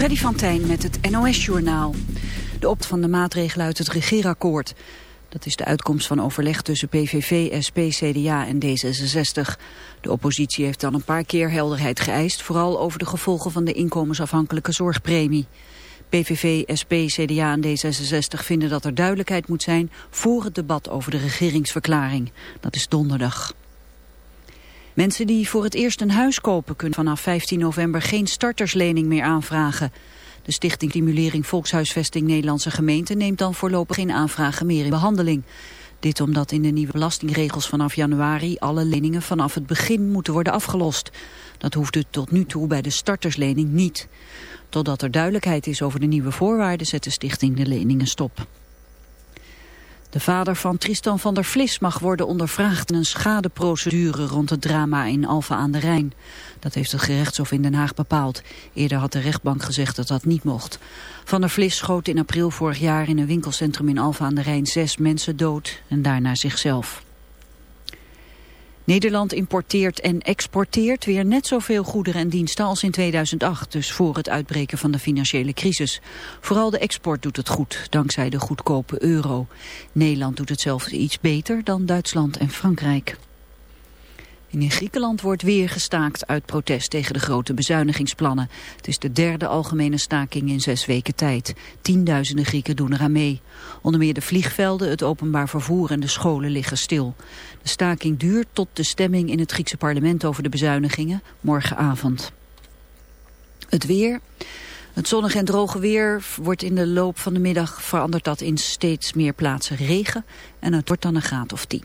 Freddy van Tijn met het NOS-journaal. De opt van de maatregelen uit het regeerakkoord. Dat is de uitkomst van overleg tussen PVV, SP, CDA en D66. De oppositie heeft dan een paar keer helderheid geëist... vooral over de gevolgen van de inkomensafhankelijke zorgpremie. PVV, SP, CDA en D66 vinden dat er duidelijkheid moet zijn... voor het debat over de regeringsverklaring. Dat is donderdag. Mensen die voor het eerst een huis kopen kunnen vanaf 15 november geen starterslening meer aanvragen. De Stichting Stimulering Volkshuisvesting Nederlandse Gemeente neemt dan voorlopig geen aanvragen meer in behandeling. Dit omdat in de nieuwe belastingregels vanaf januari alle leningen vanaf het begin moeten worden afgelost. Dat hoefde tot nu toe bij de starterslening niet. Totdat er duidelijkheid is over de nieuwe voorwaarden zet de stichting de leningen stop. De vader van Tristan van der Vlis mag worden ondervraagd in een schadeprocedure rond het drama in Alfa aan de Rijn. Dat heeft het gerechtshof in Den Haag bepaald. Eerder had de rechtbank gezegd dat dat niet mocht. Van der Vlis schoot in april vorig jaar in een winkelcentrum in Alfa aan de Rijn zes mensen dood en daarna zichzelf. Nederland importeert en exporteert weer net zoveel goederen en diensten als in 2008, dus voor het uitbreken van de financiële crisis. Vooral de export doet het goed, dankzij de goedkope euro. Nederland doet het zelfs iets beter dan Duitsland en Frankrijk. In Griekenland wordt weer gestaakt uit protest tegen de grote bezuinigingsplannen. Het is de derde algemene staking in zes weken tijd. Tienduizenden Grieken doen eraan mee. Onder meer de vliegvelden, het openbaar vervoer en de scholen liggen stil. De staking duurt tot de stemming in het Griekse parlement over de bezuinigingen morgenavond. Het weer... Het zonnige en droge weer wordt in de loop van de middag veranderd dat in steeds meer plaatsen regen en het wordt dan een graad of 10.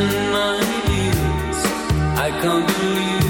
in my ears. I can't believe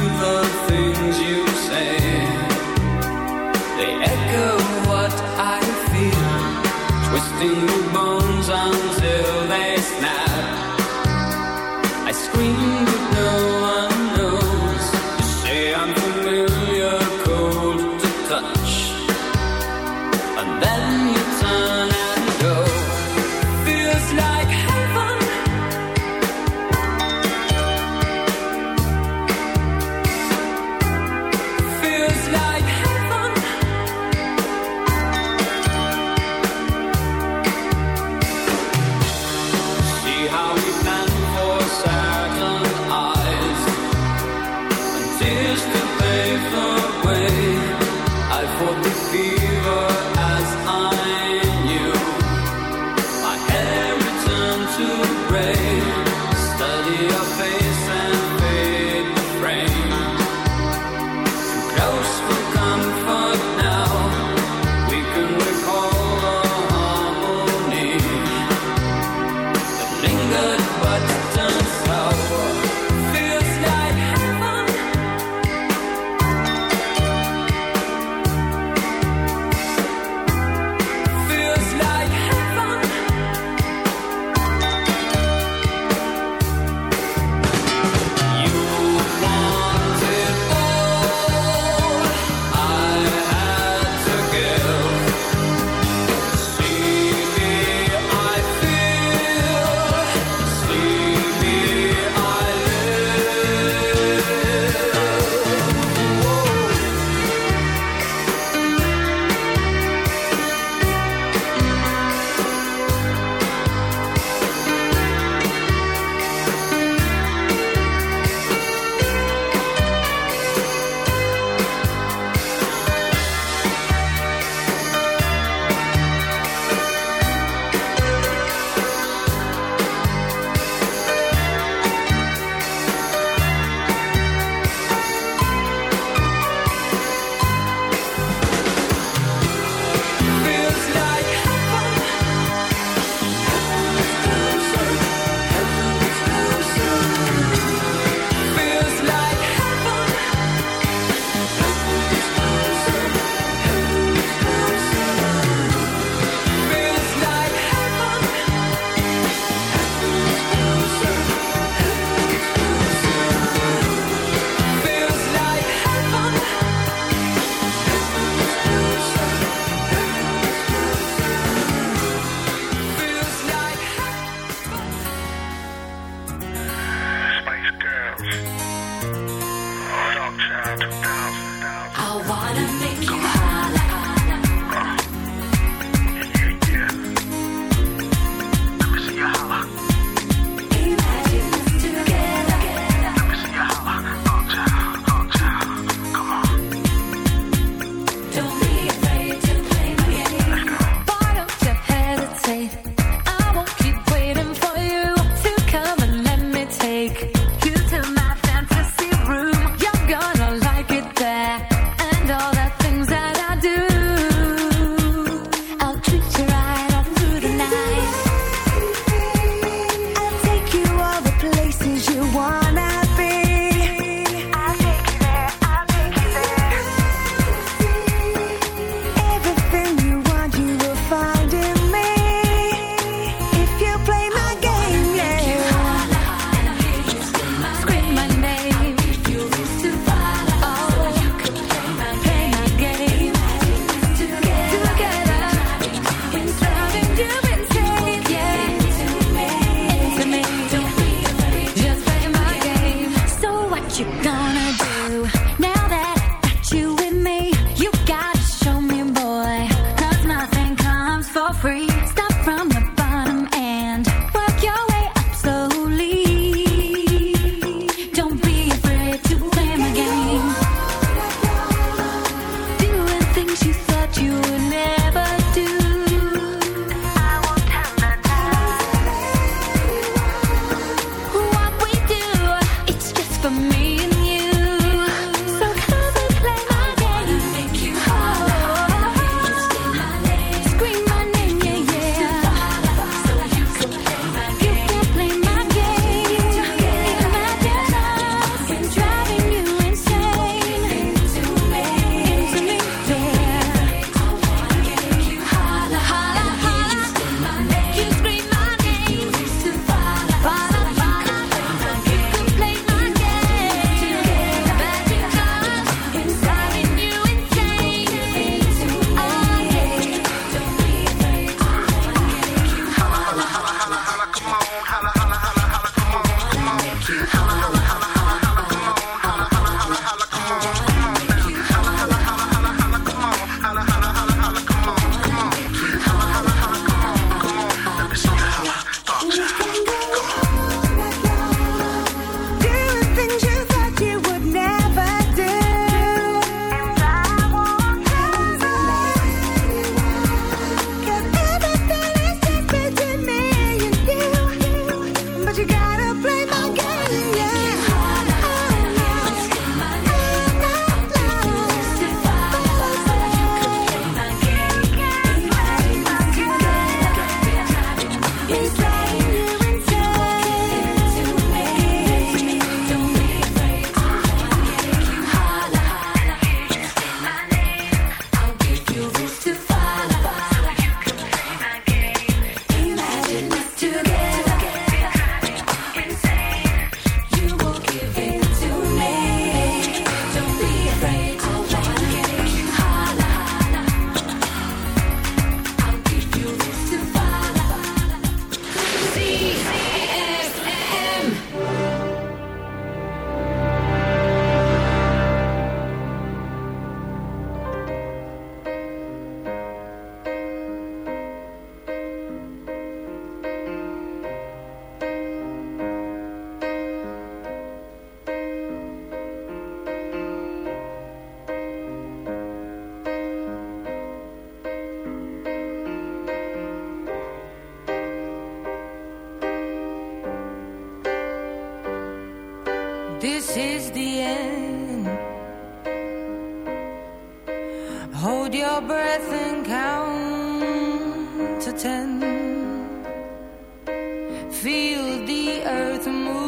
the earth move.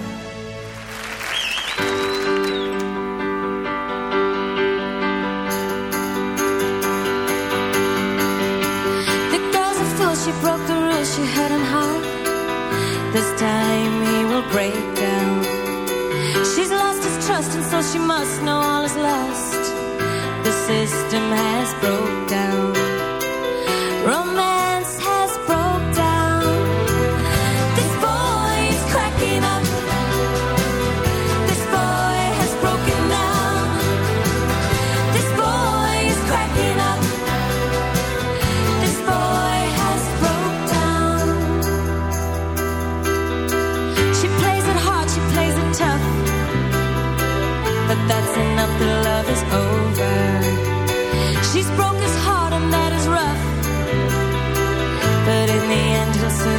Broke the rules she had in heart. This time he will break down. She's lost his trust, and so she must know all is lost. The system has broke down.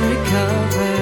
Recover.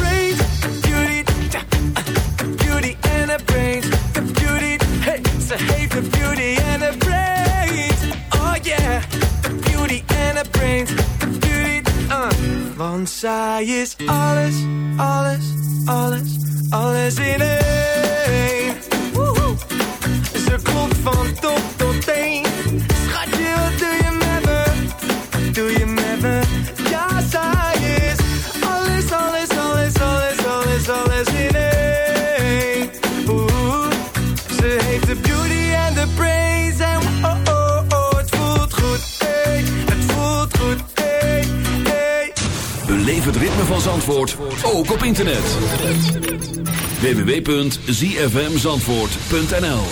zij is alles, alles, alles, alles in één. Het ritme van Zandvoort, ook op internet. www.zfmzandvoort.nl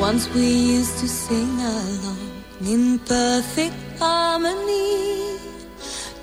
Once we used to sing along in perfect harmony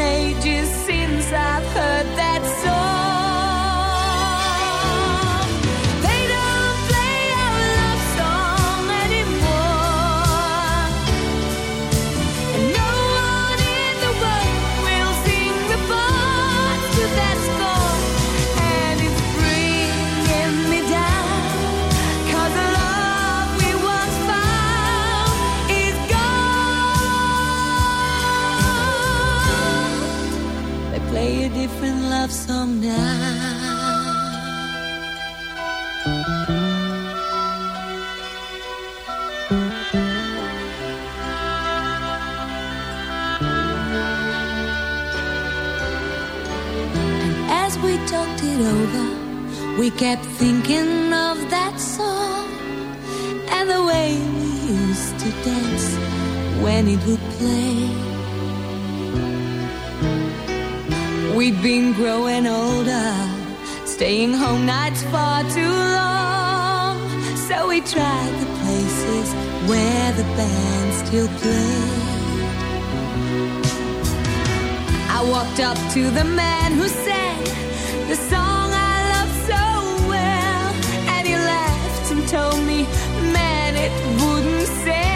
ages since I've heard that song. play. We've been growing older, staying home nights far too long. So we tried the places where the band still played. I walked up to the man who sang the song I love so well, and he laughed and told me, "Man, it wouldn't sell."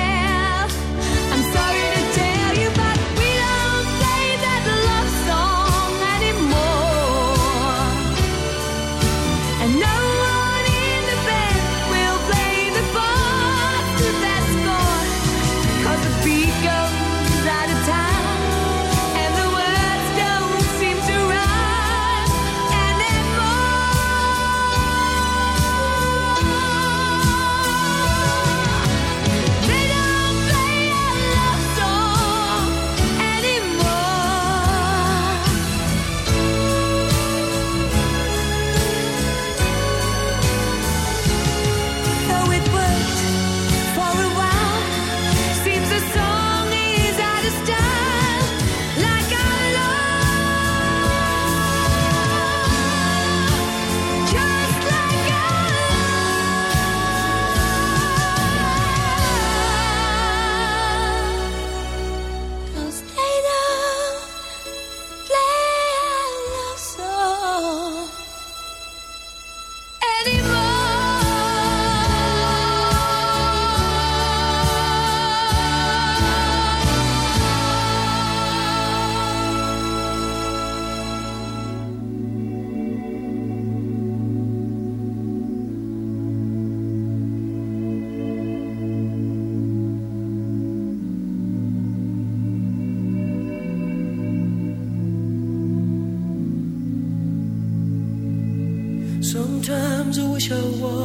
着我。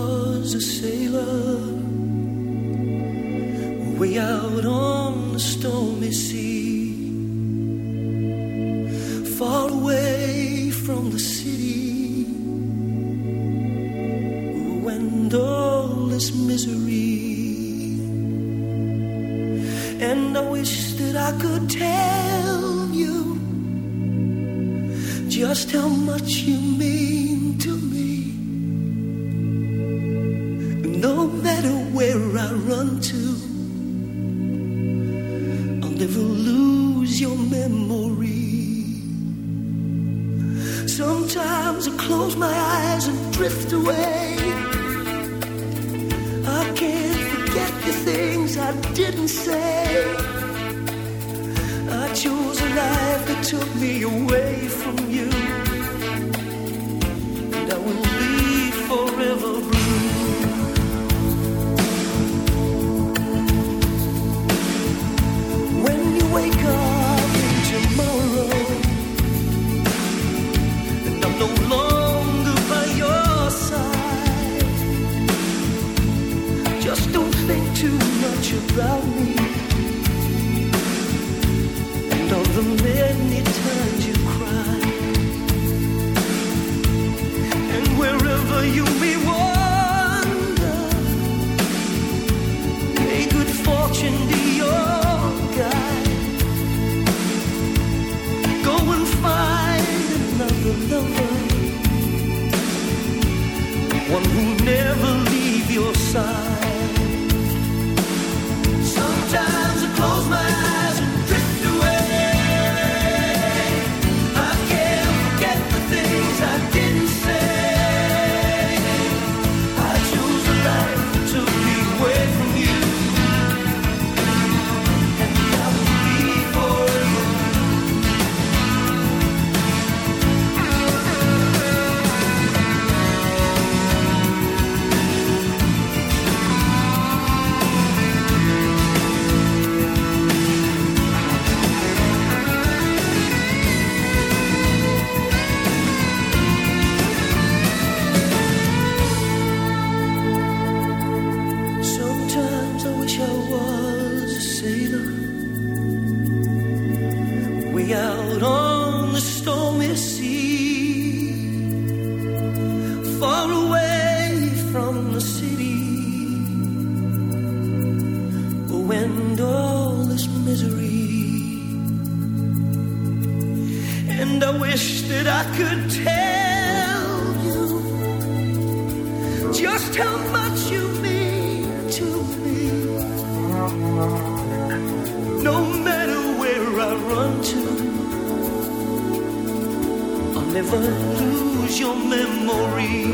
I'll never lose your memory.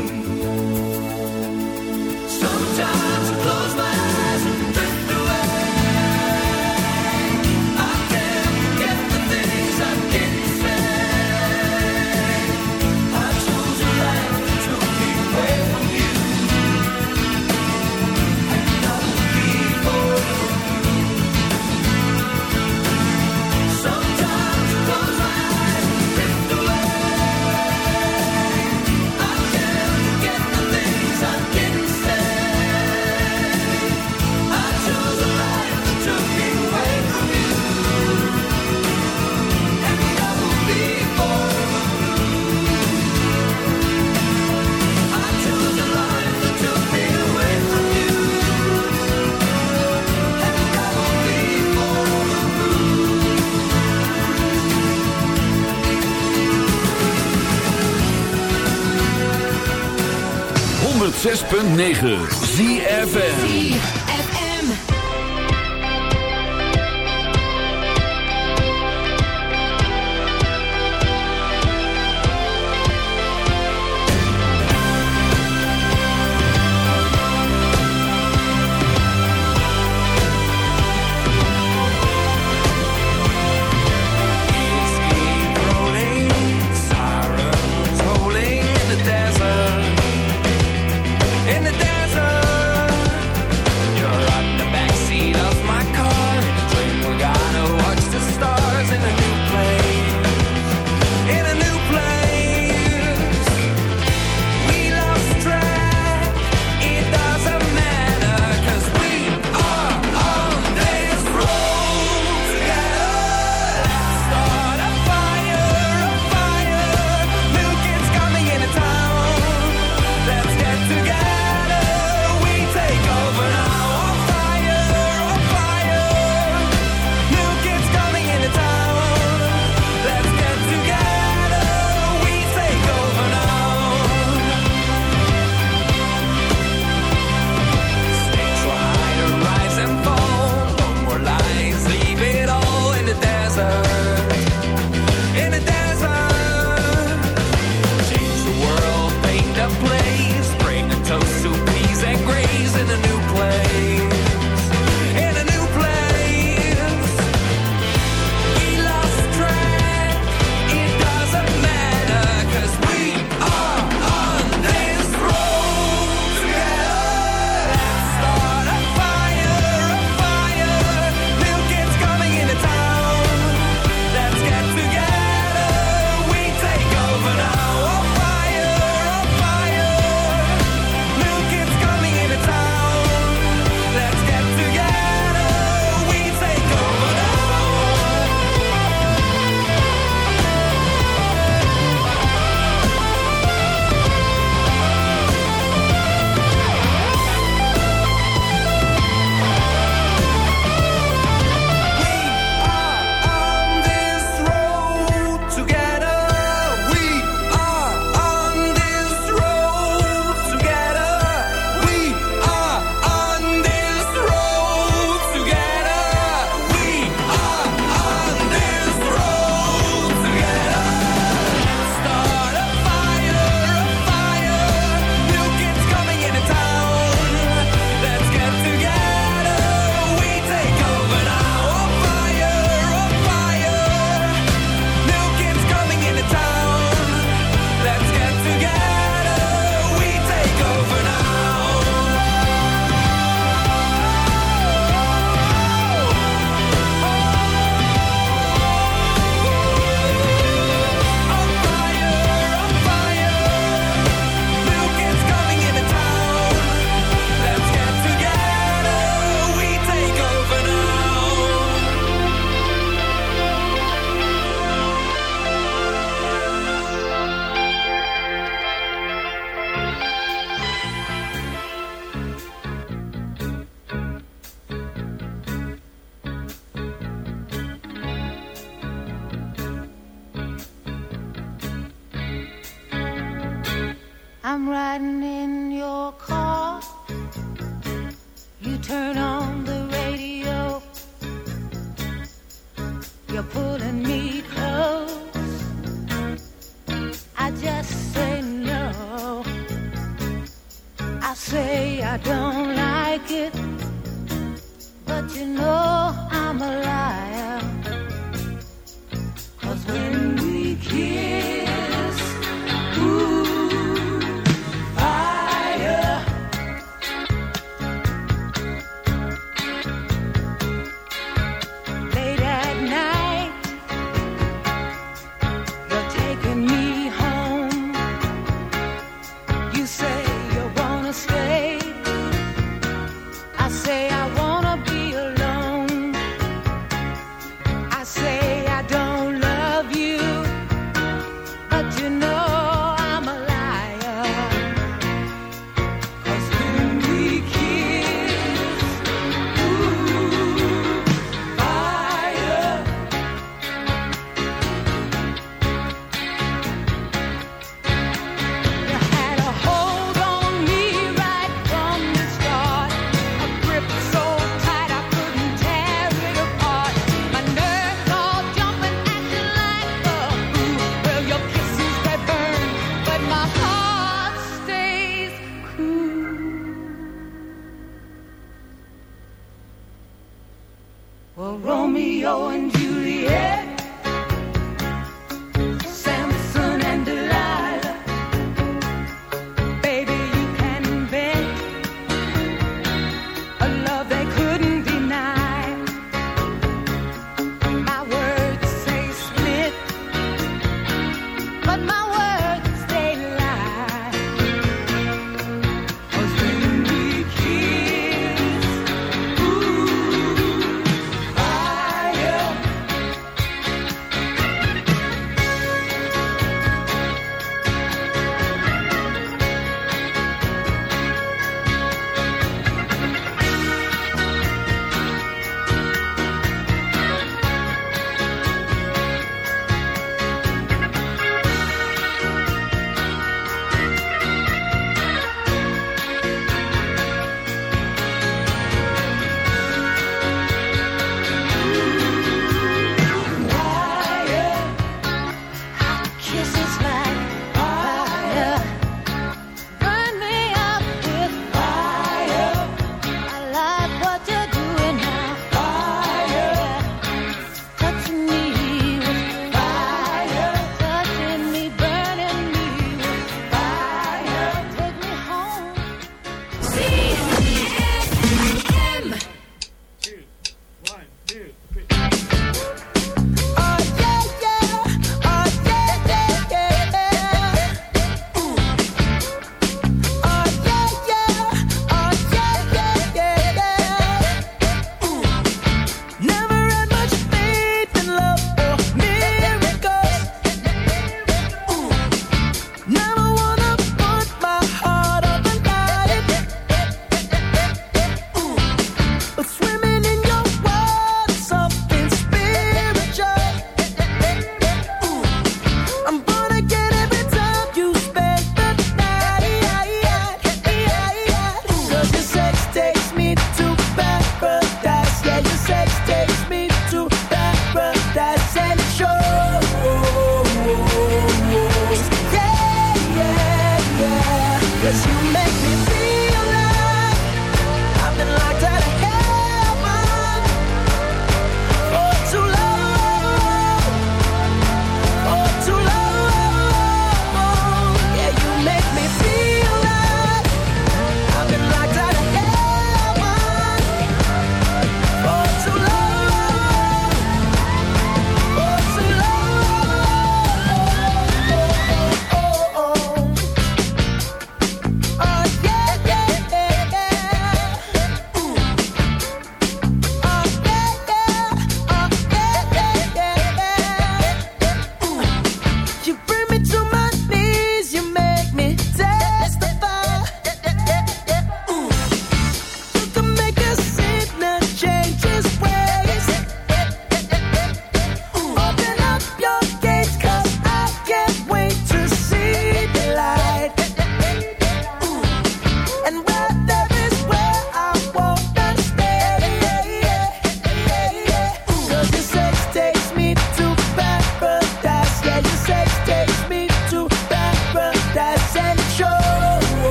Sometimes 106.9 ZFN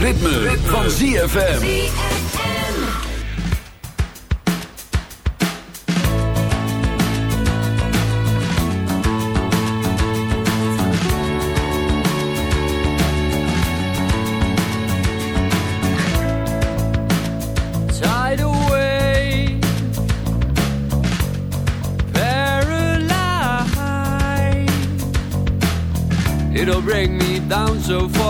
ritme, ritme. van ZFM. Paralyzed. It'll bring me down so far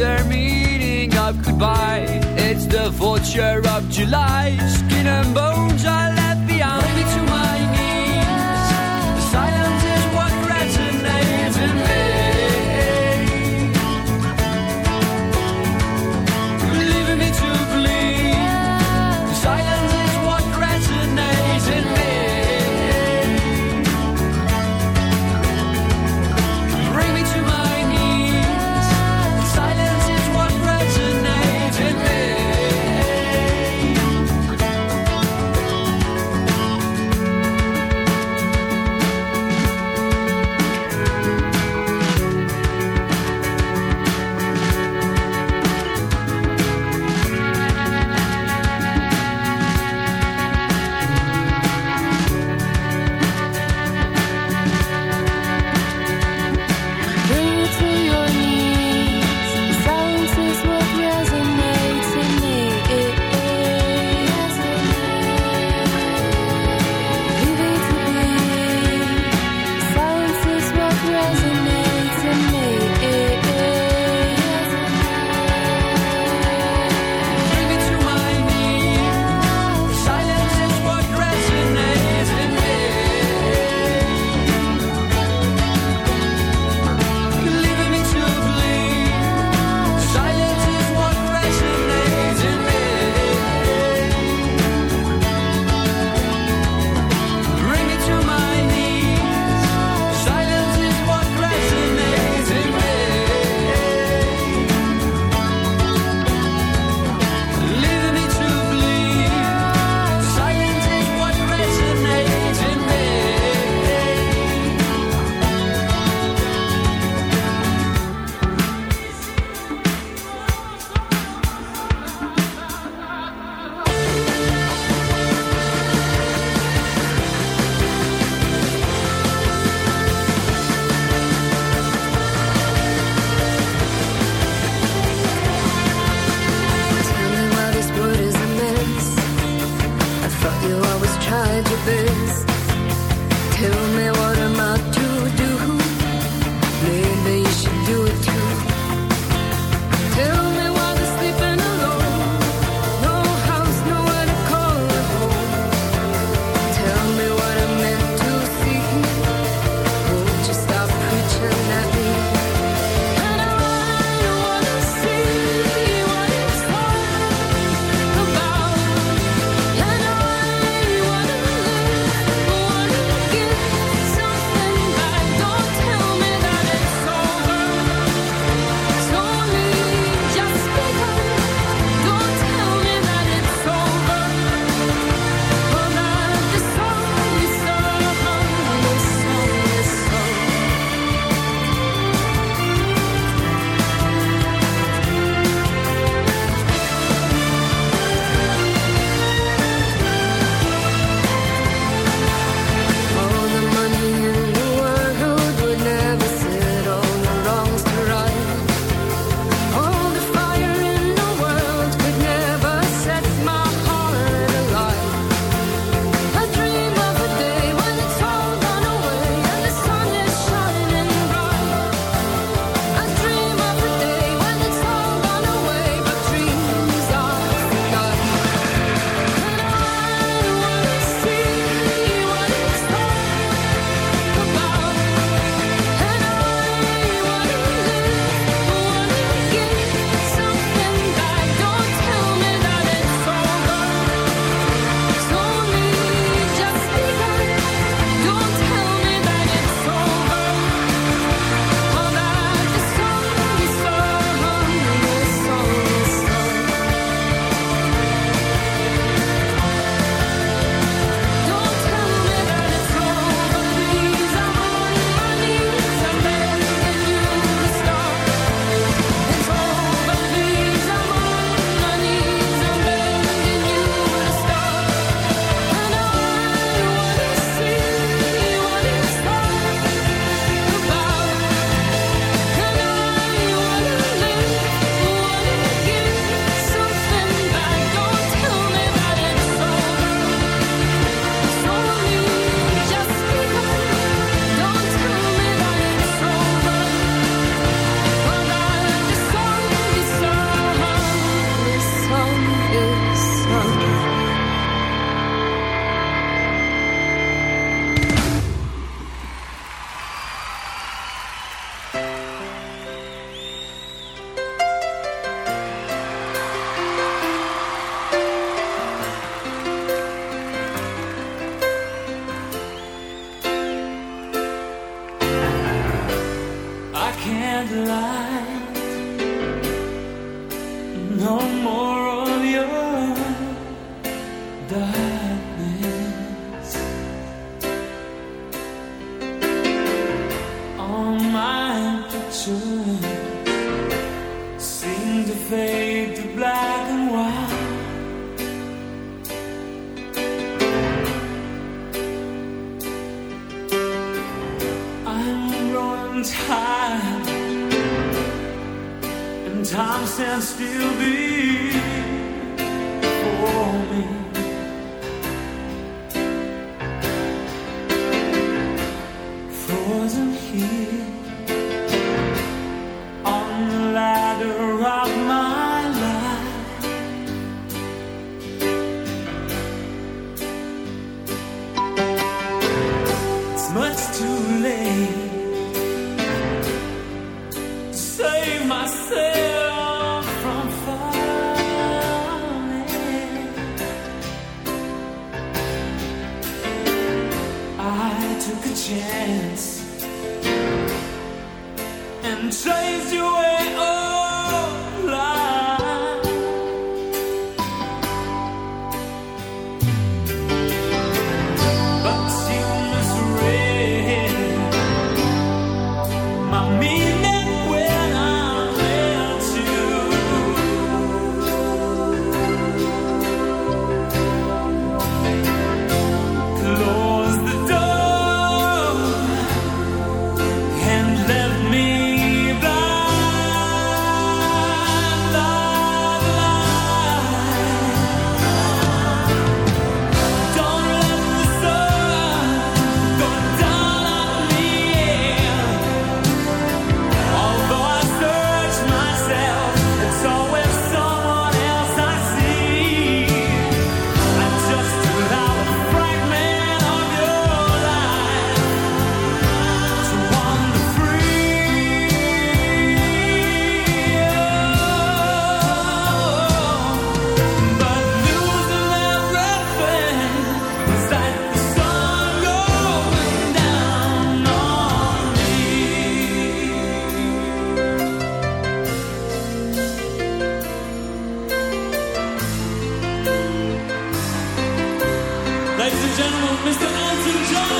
their meaning of goodbye. It's the vulture of July, skin and bone. Here Mr. Elton John.